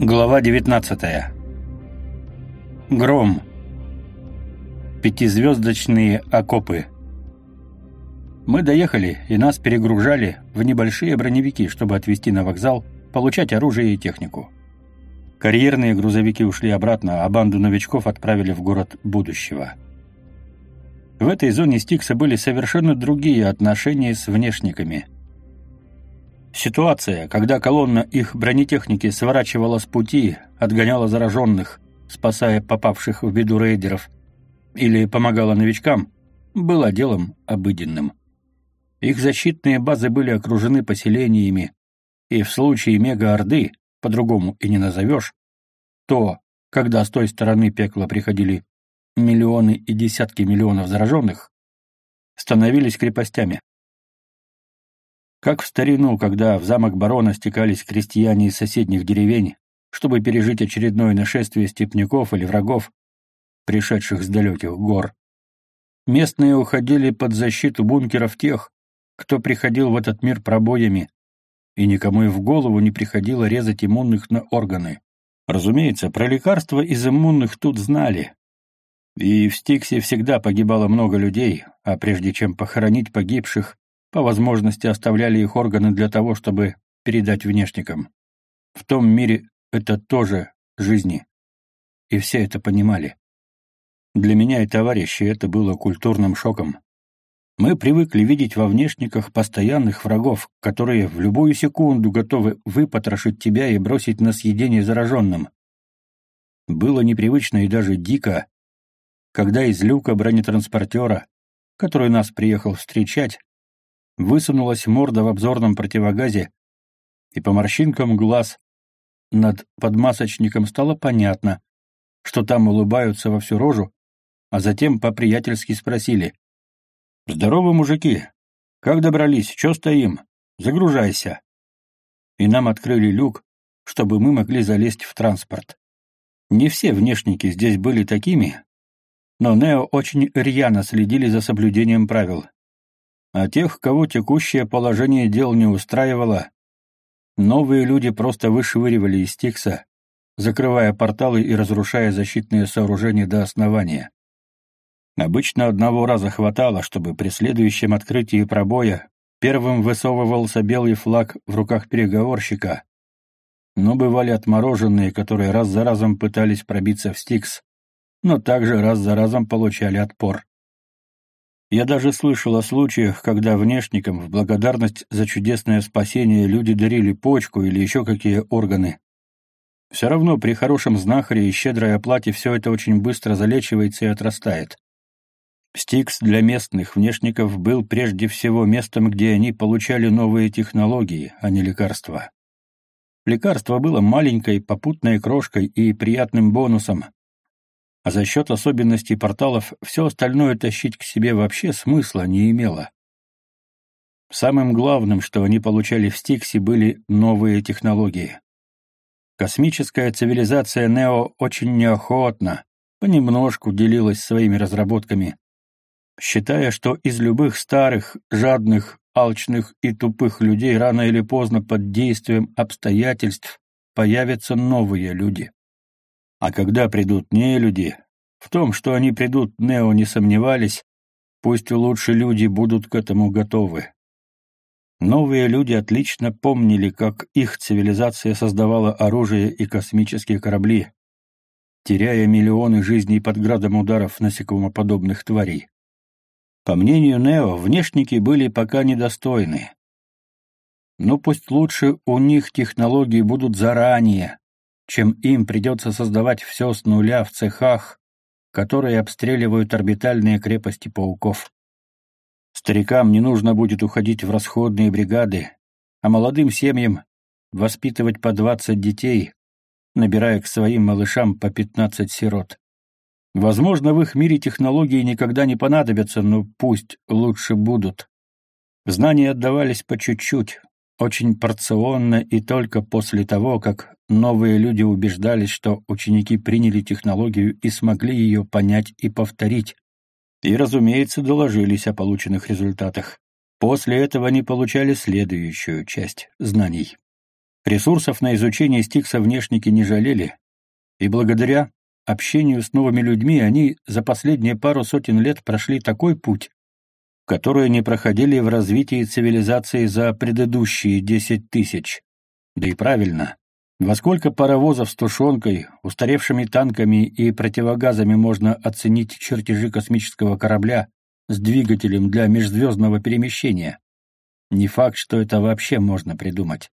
Глава 19. Гром. Пятизвездочные окопы. Мы доехали, и нас перегружали в небольшие броневики, чтобы отвезти на вокзал, получать оружие и технику. Карьерные грузовики ушли обратно, а банду новичков отправили в город будущего. В этой зоне Стикса были совершенно другие отношения с внешниками – Ситуация, когда колонна их бронетехники сворачивала с пути, отгоняла зараженных, спасая попавших в беду рейдеров, или помогала новичкам, была делом обыденным. Их защитные базы были окружены поселениями, и в случае мега-орды, по-другому и не назовешь, то, когда с той стороны пекла приходили миллионы и десятки миллионов зараженных, становились крепостями. Как в старину, когда в замок барона стекались крестьяне из соседних деревень, чтобы пережить очередное нашествие степняков или врагов, пришедших с далеких гор. Местные уходили под защиту бункеров тех, кто приходил в этот мир пробоями, и никому и в голову не приходило резать иммунных на органы. Разумеется, про лекарства из иммунных тут знали. И в Стиксе всегда погибало много людей, а прежде чем похоронить погибших, по возможности оставляли их органы для того, чтобы передать внешникам. В том мире это тоже жизни. И все это понимали. Для меня и товарищей это было культурным шоком. Мы привыкли видеть во внешниках постоянных врагов, которые в любую секунду готовы выпотрошить тебя и бросить на съедение зараженным. Было непривычно и даже дико, когда из люка бронетранспортера, который нас приехал встречать, высунулась морда в обзорном противогазе, и по морщинкам глаз над подмасочником стало понятно, что там улыбаются во всю рожу, а затем по-приятельски спросили. «Здорово, мужики! Как добрались? Чё стоим? Загружайся!» И нам открыли люк, чтобы мы могли залезть в транспорт. Не все внешники здесь были такими, но Нео очень рьяно следили за соблюдением правил а тех, кого текущее положение дел не устраивало, новые люди просто вышвыривали из Тикса, закрывая порталы и разрушая защитные сооружения до основания. Обычно одного раза хватало, чтобы при следующем открытии пробоя первым высовывался белый флаг в руках переговорщика, но бывали отмороженные, которые раз за разом пытались пробиться в Стикс, но также раз за разом получали отпор. Я даже слышал о случаях, когда внешникам в благодарность за чудесное спасение люди дарили почку или еще какие органы. Все равно при хорошем знахаре и щедрой оплате все это очень быстро залечивается и отрастает. Стикс для местных внешников был прежде всего местом, где они получали новые технологии, а не лекарства. Лекарство было маленькой попутной крошкой и приятным бонусом, а за счет особенностей порталов все остальное тащить к себе вообще смысла не имело. Самым главным, что они получали в Стиксе, были новые технологии. Космическая цивилизация Нео очень неохотно, понемножку делилась своими разработками, считая, что из любых старых, жадных, алчных и тупых людей рано или поздно под действием обстоятельств появятся новые люди. А когда придут не люди, в том, что они придут, Нео не сомневались, пусть лучше люди будут к этому готовы. Новые люди отлично помнили, как их цивилизация создавала оружие и космические корабли, теряя миллионы жизней под градом ударов насекомоподобных тварей. По мнению Нео, внешники были пока недостойны. Но пусть лучше у них технологии будут заранее, чем им придется создавать все с нуля в цехах, которые обстреливают орбитальные крепости пауков. Старикам не нужно будет уходить в расходные бригады, а молодым семьям воспитывать по 20 детей, набирая к своим малышам по 15 сирот. Возможно, в их мире технологии никогда не понадобятся, но пусть лучше будут. Знания отдавались по чуть-чуть, очень порционно и только после того, как новые люди убеждались, что ученики приняли технологию и смогли ее понять и повторить. И, разумеется, доложились о полученных результатах. После этого они получали следующую часть знаний. Ресурсов на изучение Стикса внешники не жалели, и благодаря общению с новыми людьми они за последние пару сотен лет прошли такой путь, который не проходили в развитии цивилизации за предыдущие десять тысяч. Да и правильно. Во сколько паровозов с тушенкой, устаревшими танками и противогазами можно оценить чертежи космического корабля с двигателем для межзвездного перемещения? Не факт, что это вообще можно придумать.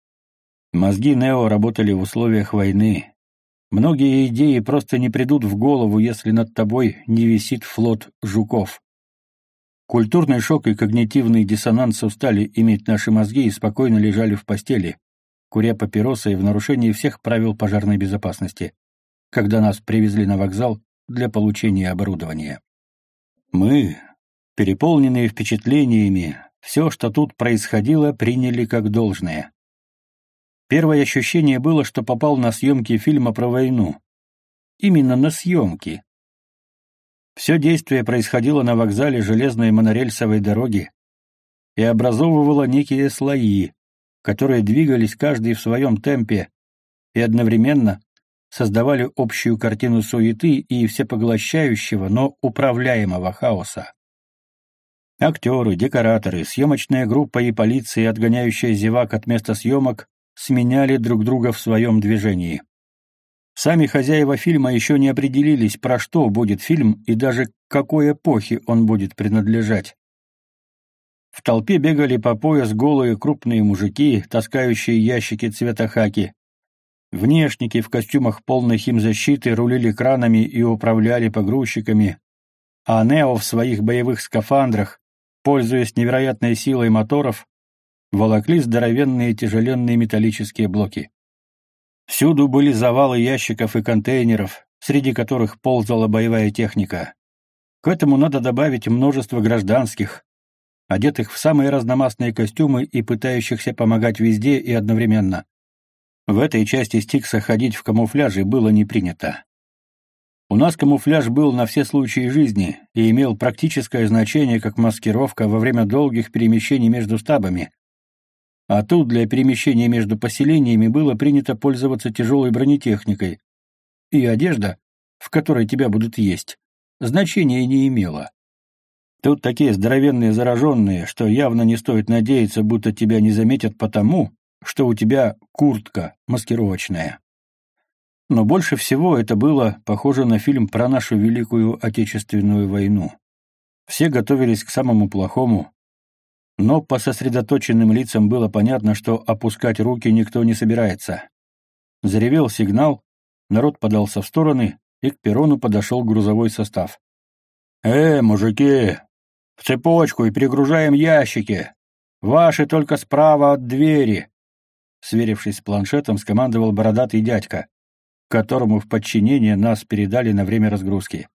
Мозги Нео работали в условиях войны. Многие идеи просто не придут в голову, если над тобой не висит флот жуков. Культурный шок и когнитивный диссонанс устали иметь наши мозги и спокойно лежали в постели, куря папиросы и в нарушении всех правил пожарной безопасности, когда нас привезли на вокзал для получения оборудования. Мы, переполненные впечатлениями, все, что тут происходило, приняли как должное. Первое ощущение было, что попал на съемки фильма про войну. Именно на съемки. Все действие происходило на вокзале железной монорельсовой дороги и образовывало некие слои, которые двигались каждый в своем темпе и одновременно создавали общую картину суеты и всепоглощающего, но управляемого хаоса. Актеры, декораторы, съемочная группа и полиция, отгоняющая зевак от места съемок, сменяли друг друга в своем движении. Сами хозяева фильма еще не определились, про что будет фильм и даже к какой эпохе он будет принадлежать. В толпе бегали по пояс голые крупные мужики, таскающие ящики цвета хаки. Внешники в костюмах полной химзащиты рулили кранами и управляли погрузчиками, а Нео в своих боевых скафандрах, пользуясь невероятной силой моторов, волокли здоровенные тяжеленные металлические блоки. Всюду были завалы ящиков и контейнеров, среди которых ползала боевая техника. К этому надо добавить множество гражданских, одетых в самые разномастные костюмы и пытающихся помогать везде и одновременно. В этой части Стикса ходить в камуфляже было не принято. У нас камуфляж был на все случаи жизни и имел практическое значение как маскировка во время долгих перемещений между стабами. А тут для перемещения между поселениями было принято пользоваться тяжелой бронетехникой. И одежда, в которой тебя будут есть, значения не имела. Тут такие здоровенные зараженные, что явно не стоит надеяться, будто тебя не заметят потому, что у тебя куртка маскировочная. Но больше всего это было похоже на фильм про нашу Великую Отечественную войну. Все готовились к самому плохому, но по сосредоточенным лицам было понятно, что опускать руки никто не собирается. Заревел сигнал, народ подался в стороны, и к перрону подошел грузовой состав. «Э, мужики, в цепочку и перегружаем ящики. Ваши только справа от двери. Сверившись с планшетом, скомандовал бородатый дядька, которому в подчинение нас передали на время разгрузки.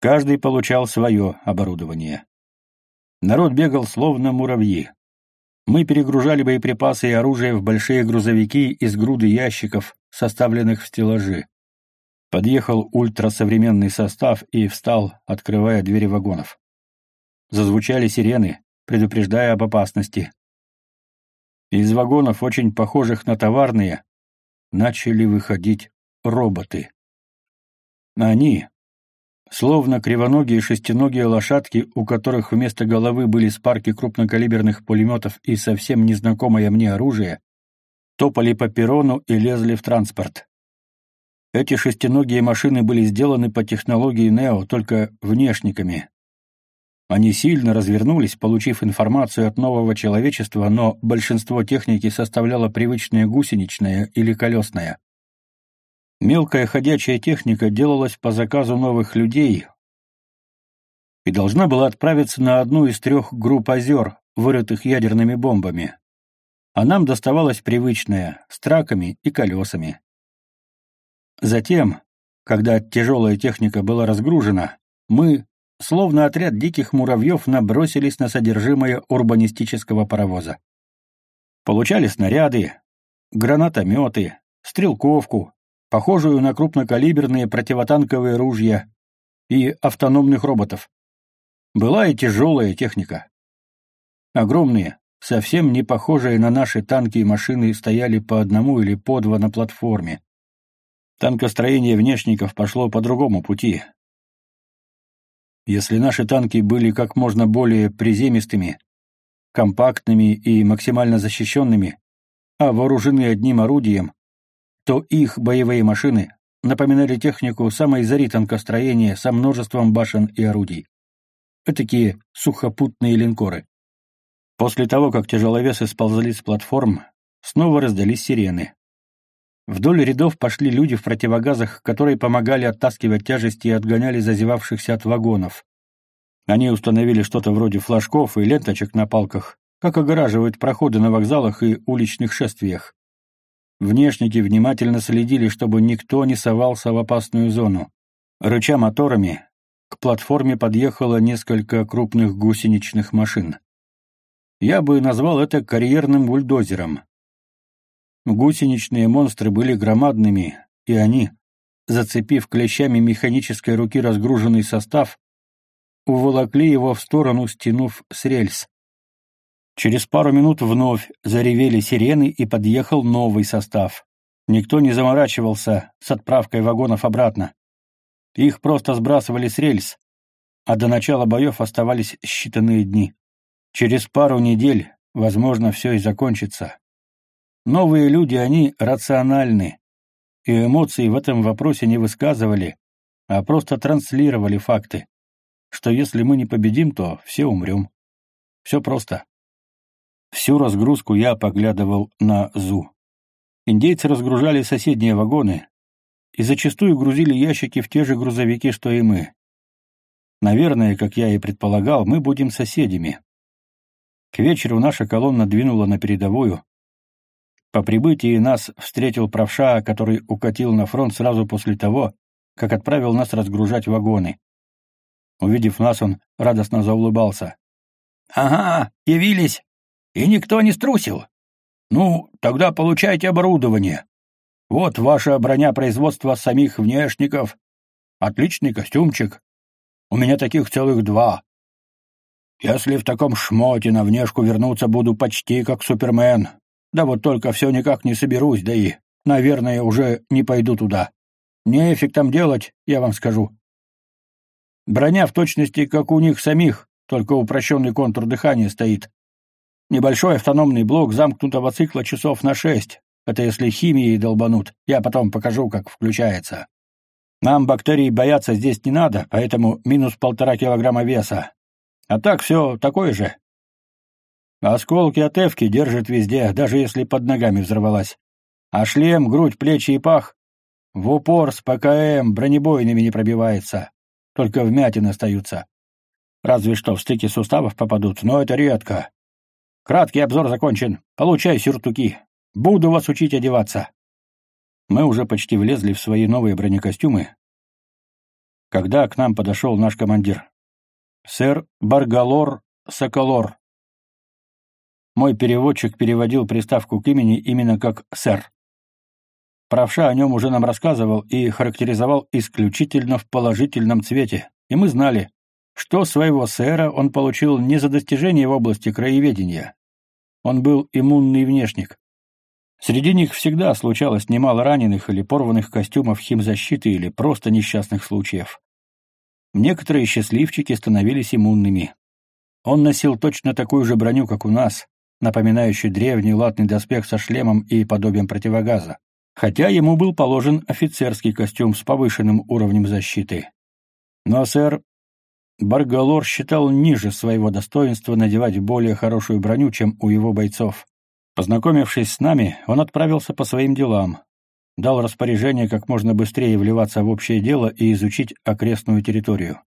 Каждый получал свое оборудование. Народ бегал словно муравьи. Мы перегружали боеприпасы и оружие в большие грузовики из груды ящиков, составленных в стеллажи. Подъехал ультрасовременный состав и встал, открывая двери вагонов. Зазвучали сирены, предупреждая об опасности. Из вагонов, очень похожих на товарные, начали выходить роботы. Они, словно кривоногие шестиногие лошадки, у которых вместо головы были спарки крупнокалиберных пулеметов и совсем незнакомое мне оружие, топали по перрону и лезли в транспорт. Эти шестиногие машины были сделаны по технологии Нео, только внешниками, они сильно развернулись, получив информацию от нового человечества, но большинство техники составляло привычное гусеничное или колесное. Мелкая ходячая техника делалась по заказу новых людей и должна была отправиться на одну из трех групп озер, вырытых ядерными бомбами. А нам доставалась привычная, с траками и колесами. Затем, когда тяжелая техника была разгружена, мы, словно отряд диких муравьев набросились на содержимое урбанистического паровоза. Получали снаряды, гранатометы, стрелковку, похожую на крупнокалиберные противотанковые ружья и автономных роботов. Была и тяжелая техника. Огромные, совсем не похожие на наши танки и машины, стояли по одному или по два на платформе. Танкостроение внешников пошло по другому пути. Если наши танки были как можно более приземистыми, компактными и максимально защищенными, а вооружены одним орудием, то их боевые машины напоминали технику самой зари танкостроения со множеством башен и орудий. Этакие сухопутные линкоры. После того, как тяжеловесы сползали с платформ, снова раздались сирены. Вдоль рядов пошли люди в противогазах, которые помогали оттаскивать тяжести и отгоняли зазевавшихся от вагонов. Они установили что-то вроде флажков и ленточек на палках, как огораживают проходы на вокзалах и уличных шествиях. Внешники внимательно следили, чтобы никто не совался в опасную зону. Рыча моторами, к платформе подъехало несколько крупных гусеничных машин. Я бы назвал это карьерным бульдозером. Гусеничные монстры были громадными, и они, зацепив клещами механической руки разгруженный состав, уволокли его в сторону, стянув с рельс. Через пару минут вновь заревели сирены и подъехал новый состав. Никто не заморачивался с отправкой вагонов обратно. Их просто сбрасывали с рельс, а до начала боев оставались считанные дни. Через пару недель, возможно, все и закончится. Новые люди, они рациональны, и эмоции в этом вопросе не высказывали, а просто транслировали факты, что если мы не победим, то все умрем. Все просто. Всю разгрузку я поглядывал на ЗУ. Индейцы разгружали соседние вагоны и зачастую грузили ящики в те же грузовики, что и мы. Наверное, как я и предполагал, мы будем соседями. К вечеру наша колонна двинула на передовую. По прибытии нас встретил правша, который укатил на фронт сразу после того, как отправил нас разгружать вагоны. Увидев нас, он радостно заулыбался. «Ага, явились!» И никто не струсил. Ну, тогда получайте оборудование. Вот ваша броня производства самих внешников. Отличный костюмчик. У меня таких целых два. Если в таком шмоте на внешку вернуться, буду почти как Супермен. Да вот только все никак не соберусь, да и, наверное, уже не пойду туда. Нефиг там делать, я вам скажу. Броня в точности, как у них самих, только упрощенный контур дыхания стоит. Небольшой автономный блок замкнутого цикла часов на шесть. Это если химией долбанут. Я потом покажу, как включается. Нам бактерий бояться здесь не надо, поэтому минус полтора килограмма веса. А так все такое же. Осколки от эвки держит везде, даже если под ногами взорвалась. А шлем, грудь, плечи и пах в упор с ПКМ бронебойными не пробивается. Только вмятины остаются. Разве что в стыке суставов попадут, но это редко. Краткий обзор закончен. Получай сюртуки. Буду вас учить одеваться. Мы уже почти влезли в свои новые бронекостюмы, когда к нам подошел наш командир. Сэр Баргалор Соколор. Мой переводчик переводил приставку к имени именно как «сэр». Правша о нем уже нам рассказывал и характеризовал исключительно в положительном цвете, и мы знали, что своего сэра он получил не за достижения в области краеведения. Он был иммунный внешник. Среди них всегда случалось немало раненых или порванных костюмов химзащиты или просто несчастных случаев. Некоторые счастливчики становились иммунными. Он носил точно такую же броню, как у нас, напоминающую древний латный доспех со шлемом и подобием противогаза, хотя ему был положен офицерский костюм с повышенным уровнем защиты. Но сэр Баргалор считал ниже своего достоинства надевать более хорошую броню, чем у его бойцов. Познакомившись с нами, он отправился по своим делам, дал распоряжение как можно быстрее вливаться в общее дело и изучить окрестную территорию.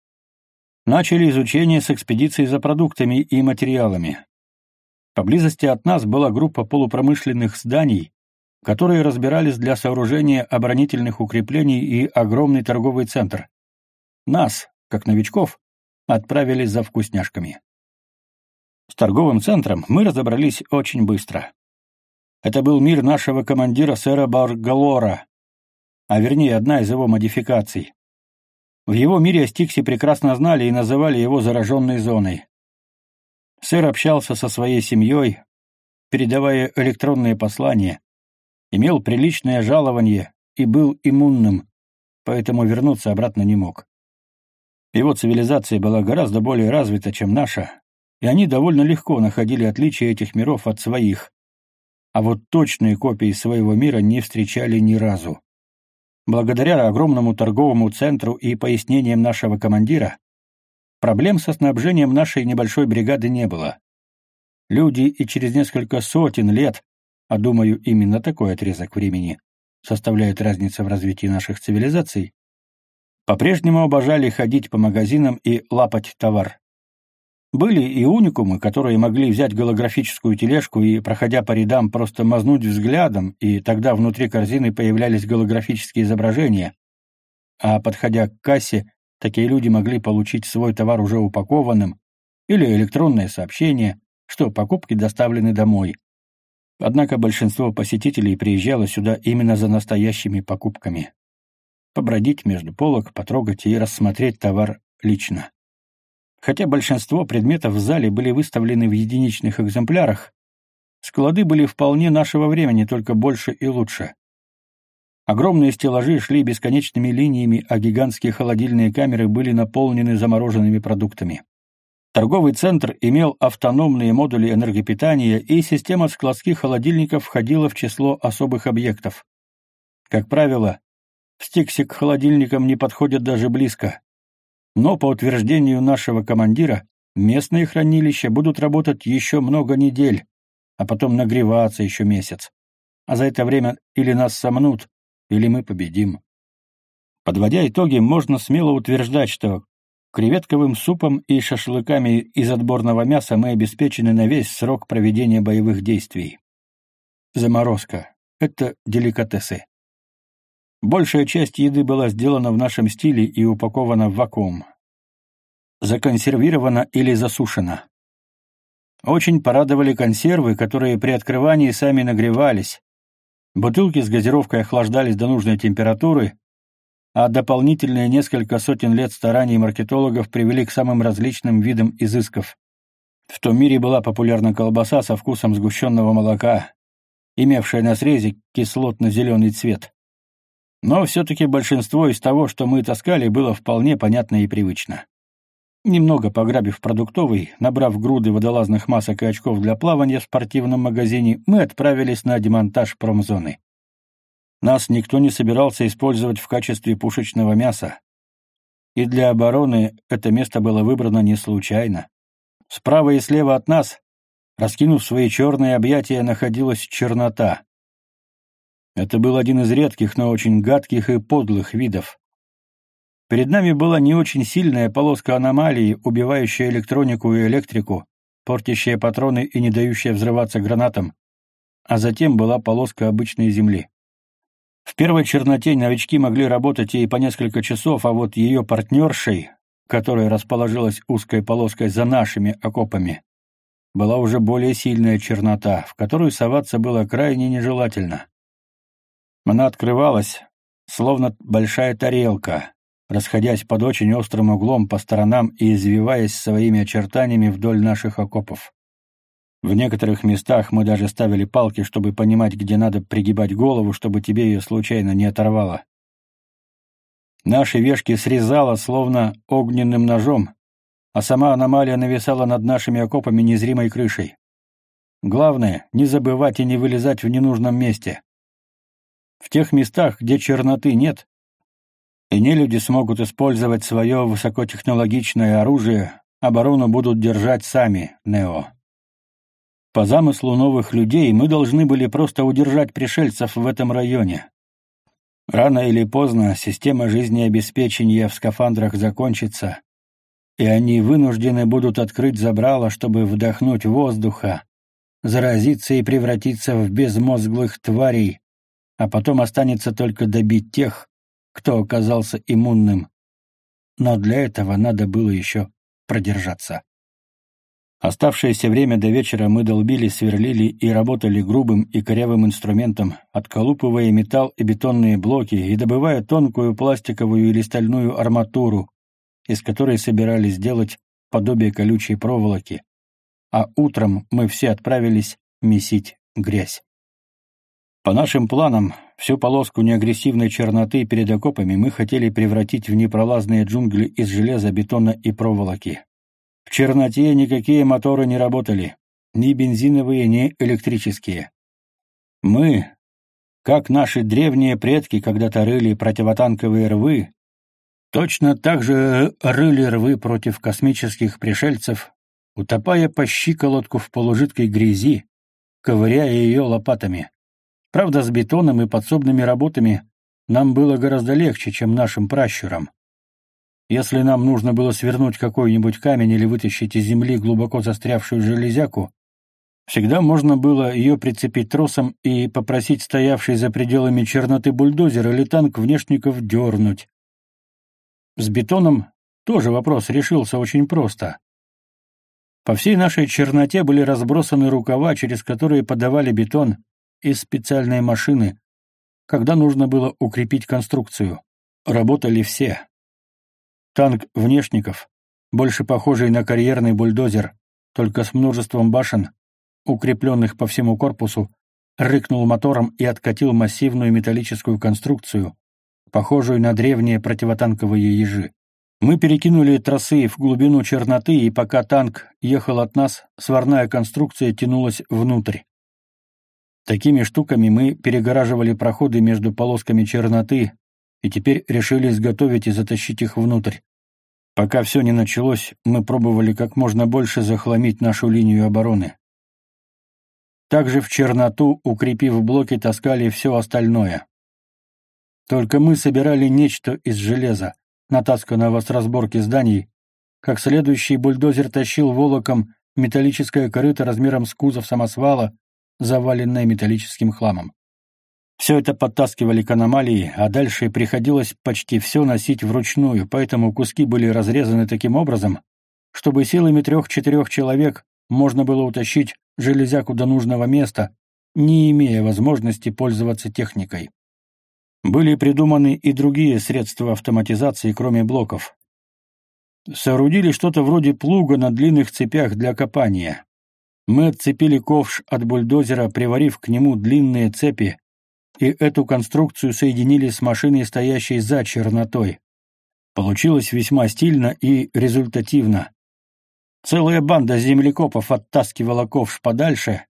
Начали изучение с экспедиции за продуктами и материалами. Поблизости от нас была группа полупромышленных зданий, которые разбирались для сооружения оборонительных укреплений и огромный торговый центр. Нас, как новичков, отправились за вкусняшками. С торговым центром мы разобрались очень быстро. Это был мир нашего командира сэра Баргалора, а вернее одна из его модификаций. В его мире Астикси прекрасно знали и называли его зараженной зоной. Сэр общался со своей семьей, передавая электронные послания, имел приличное жалование и был иммунным, поэтому вернуться обратно не мог. Его цивилизация была гораздо более развита, чем наша, и они довольно легко находили отличия этих миров от своих, а вот точные копии своего мира не встречали ни разу. Благодаря огромному торговому центру и пояснениям нашего командира, проблем со снабжением нашей небольшой бригады не было. Люди и через несколько сотен лет, а думаю, именно такой отрезок времени составляет разница в развитии наших цивилизаций, по-прежнему обожали ходить по магазинам и лапать товар. Были и уникумы, которые могли взять голографическую тележку и, проходя по рядам, просто мазнуть взглядом, и тогда внутри корзины появлялись голографические изображения. А подходя к кассе, такие люди могли получить свой товар уже упакованным или электронное сообщение, что покупки доставлены домой. Однако большинство посетителей приезжало сюда именно за настоящими покупками. Побродить между полок, потрогать и рассмотреть товар лично. Хотя большинство предметов в зале были выставлены в единичных экземплярах, склады были вполне нашего времени, только больше и лучше. Огромные стеллажи шли бесконечными линиями, а гигантские холодильные камеры были наполнены замороженными продуктами. Торговый центр имел автономные модули энергопитания, и система складских холодильников входила в число особых объектов. Как правило, стикси к холодильникам не подходят даже близко. Но, по утверждению нашего командира, местные хранилища будут работать еще много недель, а потом нагреваться еще месяц. А за это время или нас сомнут, или мы победим. Подводя итоги, можно смело утверждать, что креветковым супом и шашлыками из отборного мяса мы обеспечены на весь срок проведения боевых действий. Заморозка — это деликатесы. Большая часть еды была сделана в нашем стиле и упакована в вакуум. Законсервирована или засушена. Очень порадовали консервы, которые при открывании сами нагревались. Бутылки с газировкой охлаждались до нужной температуры, а дополнительные несколько сотен лет стараний маркетологов привели к самым различным видам изысков. В том мире была популярна колбаса со вкусом сгущенного молока, имевшая на срезе кислотно-зеленый цвет. Но все-таки большинство из того, что мы таскали, было вполне понятно и привычно. Немного пограбив продуктовый, набрав груды водолазных масок и очков для плавания в спортивном магазине, мы отправились на демонтаж промзоны. Нас никто не собирался использовать в качестве пушечного мяса. И для обороны это место было выбрано не случайно. Справа и слева от нас, раскинув свои черные объятия, находилась чернота. Это был один из редких, но очень гадких и подлых видов. Перед нами была не очень сильная полоска аномалии, убивающая электронику и электрику, портящая патроны и не дающая взрываться гранатам, а затем была полоска обычной земли. В первой черноте новички могли работать и по несколько часов, а вот ее партнершей, которая расположилась узкой полоской за нашими окопами, была уже более сильная чернота, в которую соваться было крайне нежелательно. Она открывалась, словно большая тарелка, расходясь под очень острым углом по сторонам и извиваясь своими очертаниями вдоль наших окопов. В некоторых местах мы даже ставили палки, чтобы понимать, где надо пригибать голову, чтобы тебе ее случайно не оторвало. Наши вешки срезало, словно огненным ножом, а сама аномалия нависала над нашими окопами незримой крышей. Главное — не забывать и не вылезать в ненужном месте. В тех местах, где черноты нет, и нелюди смогут использовать свое высокотехнологичное оружие, оборону будут держать сами, Нео. По замыслу новых людей мы должны были просто удержать пришельцев в этом районе. Рано или поздно система жизнеобеспечения в скафандрах закончится, и они вынуждены будут открыть забрало, чтобы вдохнуть воздуха, заразиться и превратиться в безмозглых тварей, а потом останется только добить тех, кто оказался иммунным. Но для этого надо было еще продержаться. Оставшееся время до вечера мы долбили, сверлили и работали грубым и корявым инструментом, отколупывая металл и бетонные блоки и добывая тонкую пластиковую или стальную арматуру, из которой собирались сделать подобие колючей проволоки, а утром мы все отправились месить грязь. По нашим планам, всю полоску неагрессивной черноты перед окопами мы хотели превратить в непролазные джунгли из железа, бетона и проволоки. В черноте никакие моторы не работали, ни бензиновые, ни электрические. Мы, как наши древние предки когда-то рыли противотанковые рвы, точно так же рыли рвы против космических пришельцев, утопая по щиколотку в полужидкой грязи, ковыряя ее лопатами. Правда, с бетоном и подсобными работами нам было гораздо легче, чем нашим пращурам. Если нам нужно было свернуть какой-нибудь камень или вытащить из земли глубоко застрявшую железяку, всегда можно было ее прицепить тросом и попросить стоявший за пределами черноты бульдозер или танк внешников дернуть. С бетоном тоже вопрос решился очень просто. По всей нашей черноте были разбросаны рукава, через которые подавали бетон из специальной машины, когда нужно было укрепить конструкцию. Работали все. Танк внешников, больше похожий на карьерный бульдозер, только с множеством башен, укрепленных по всему корпусу, рыкнул мотором и откатил массивную металлическую конструкцию, похожую на древние противотанковые ежи. Мы перекинули тросы в глубину черноты, и пока танк ехал от нас, сварная конструкция тянулась внутрь. Такими штуками мы перегораживали проходы между полосками черноты и теперь решили изготовить и затащить их внутрь. Пока все не началось, мы пробовали как можно больше захламить нашу линию обороны. Также в черноту, укрепив блоки, таскали все остальное. Только мы собирали нечто из железа, натасканного с разборки зданий, как следующий бульдозер тащил волоком металлическое корыто размером с кузов самосвала, заваленное металлическим хламом. Все это подтаскивали к аномалии, а дальше приходилось почти все носить вручную, поэтому куски были разрезаны таким образом, чтобы силами трех-четырех человек можно было утащить железяку до нужного места, не имея возможности пользоваться техникой. Были придуманы и другие средства автоматизации, кроме блоков. Соорудили что-то вроде плуга на длинных цепях для копания. Мы отцепили ковш от бульдозера, приварив к нему длинные цепи, и эту конструкцию соединили с машиной, стоящей за чернотой. Получилось весьма стильно и результативно. Целая банда землекопов оттаскивала ковш подальше,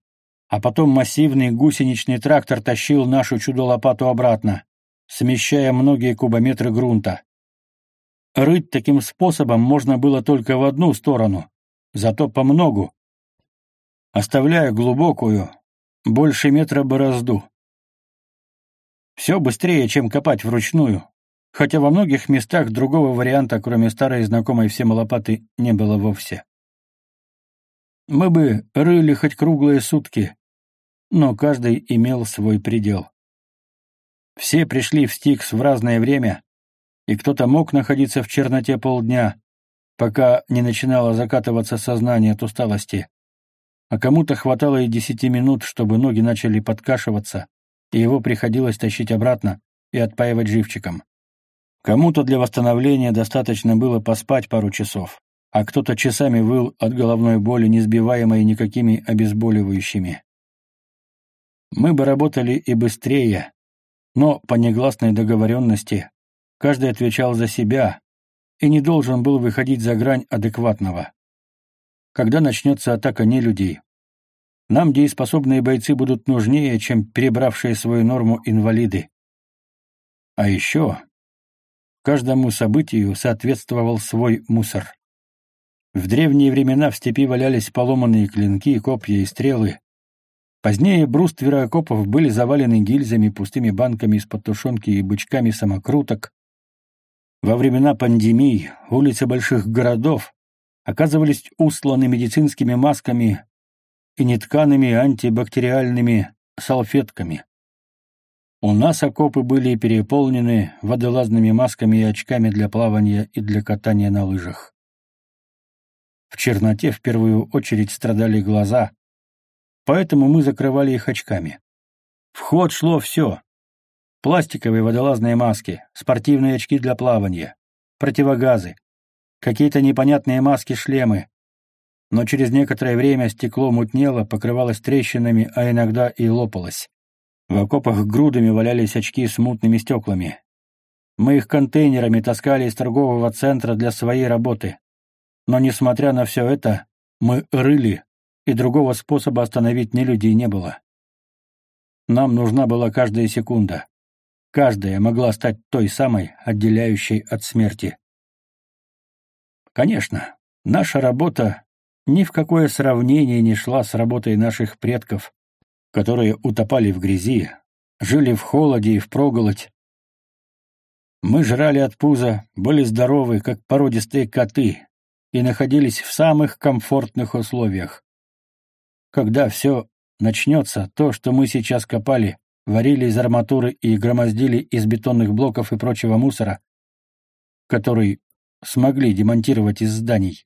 а потом массивный гусеничный трактор тащил нашу чудо-лопату обратно смещая многие кубометры грунта. Рыть таким способом можно было только в одну сторону, зато по многу, оставляя глубокую, больше метра борозду. Все быстрее, чем копать вручную, хотя во многих местах другого варианта, кроме старой знакомой всем лопаты, не было вовсе. Мы бы рыли хоть круглые сутки, но каждый имел свой предел. Все пришли в Стикс в разное время, и кто-то мог находиться в черноте полдня, пока не начинало закатываться сознание от усталости. А кому-то хватало и десяти минут, чтобы ноги начали подкашиваться, и его приходилось тащить обратно и отпаивать живчиком. Кому-то для восстановления достаточно было поспать пару часов, а кто-то часами выл от головной боли, не сбиваемой никакими обезболивающими. Мы бы работали и быстрее, но по негласной договоренности каждый отвечал за себя и не должен был выходить за грань адекватного. Когда начнется атака не людей, нам дееспособные бойцы будут нужнее, чем перебравшие свою норму инвалиды. А еще каждому событию соответствовал свой мусор. В древние времена в степи валялись поломанные клинки, копья и стрелы, Позднее брустверы окопов были завалены гильзами, пустыми банками из-под тушенки и бычками самокруток. Во времена пандемий улицы больших городов оказывались устланы медицинскими масками и неткаными антибактериальными салфетками. У нас окопы были переполнены водолазными масками и очками для плавания и для катания на лыжах. В черноте в первую очередь страдали глаза, поэтому мы закрывали их очками. В ход шло все. Пластиковые водолазные маски, спортивные очки для плавания, противогазы, какие-то непонятные маски-шлемы, но через некоторое время стекло мутнело, покрывалось трещинами, а иногда и лопалось. В окопах грудами валялись очки с мутными стеклами. Мы их контейнерами таскали из торгового центра для своей работы. Но, несмотря на все это, мы рыли, и другого способа остановить нелюдей не было. Нам нужна была каждая секунда. Каждая могла стать той самой, отделяющей от смерти. Конечно, наша работа ни в какое сравнение не шла с работой наших предков, которые утопали в грязи, жили в холоде и в впроголодь. Мы жрали от пуза, были здоровы, как породистые коты, и находились в самых комфортных условиях. Когда все начнется, то, что мы сейчас копали, варили из арматуры и громоздили из бетонных блоков и прочего мусора, который смогли демонтировать из зданий,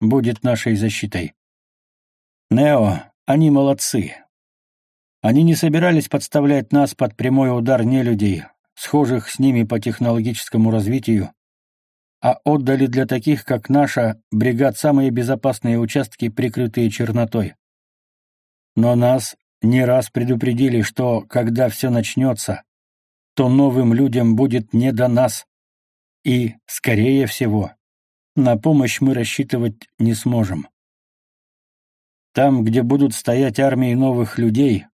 будет нашей защитой. Нео, они молодцы. Они не собирались подставлять нас под прямой удар нелюдей, схожих с ними по технологическому развитию, а отдали для таких, как наша, бригад самые безопасные участки, прикрытые чернотой. Но нас не раз предупредили, что, когда все начнется, то новым людям будет не до нас. И, скорее всего, на помощь мы рассчитывать не сможем. Там, где будут стоять армии новых людей,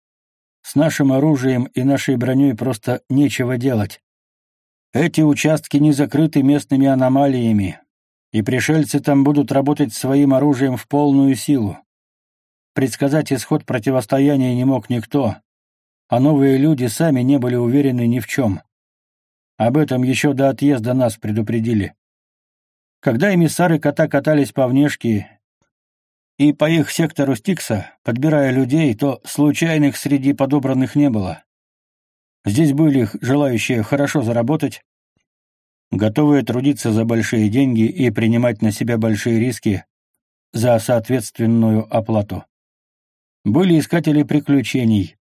с нашим оружием и нашей броней просто нечего делать. Эти участки не закрыты местными аномалиями, и пришельцы там будут работать своим оружием в полную силу. Предсказать исход противостояния не мог никто, а новые люди сами не были уверены ни в чем. Об этом еще до отъезда нас предупредили. Когда эмиссары кота катались по внешке и по их сектору Стикса, подбирая людей, то случайных среди подобранных не было. Здесь были желающие хорошо заработать, готовые трудиться за большие деньги и принимать на себя большие риски за соответственную оплату. Были искатели приключений,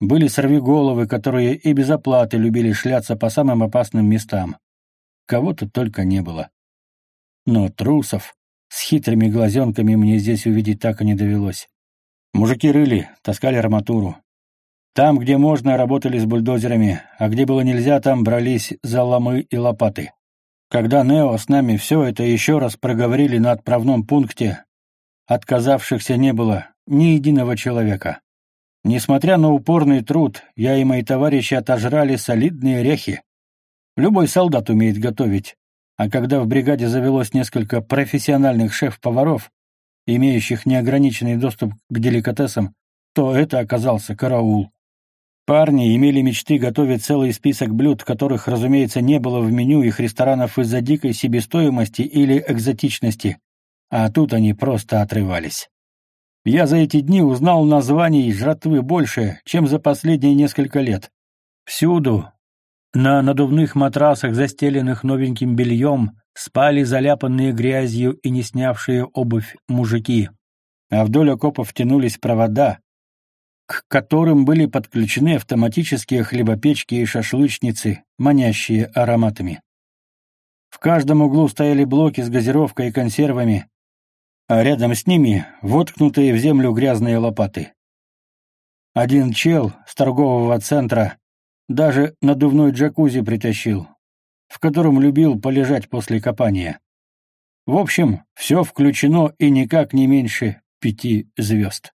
были сорвиголовы, которые и без оплаты любили шляться по самым опасным местам. Кого-то только не было. Но трусов, с хитрыми глазенками мне здесь увидеть так и не довелось. Мужики рыли, таскали арматуру. Там, где можно, работали с бульдозерами, а где было нельзя, там брались за ломы и лопаты. Когда Нео с нами все это еще раз проговорили на отправном пункте, отказавшихся не было ни единого человека. Несмотря на упорный труд, я и мои товарищи отожрали солидные рехи. Любой солдат умеет готовить, а когда в бригаде завелось несколько профессиональных шеф-поваров, имеющих неограниченный доступ к деликатесам, то это оказался караул. Парни имели мечты готовить целый список блюд, которых, разумеется, не было в меню их ресторанов из-за дикой себестоимости или экзотичности, а тут они просто отрывались. Я за эти дни узнал названий жратвы больше, чем за последние несколько лет. Всюду, на надувных матрасах, застеленных новеньким бельем, спали заляпанные грязью и не снявшие обувь мужики. А вдоль окопов тянулись провода, к которым были подключены автоматические хлебопечки и шашлычницы, манящие ароматами. В каждом углу стояли блоки с газировкой и консервами, а рядом с ними воткнутые в землю грязные лопаты. Один чел с торгового центра даже надувной джакузи притащил, в котором любил полежать после копания. В общем, все включено и никак не меньше пяти звезд.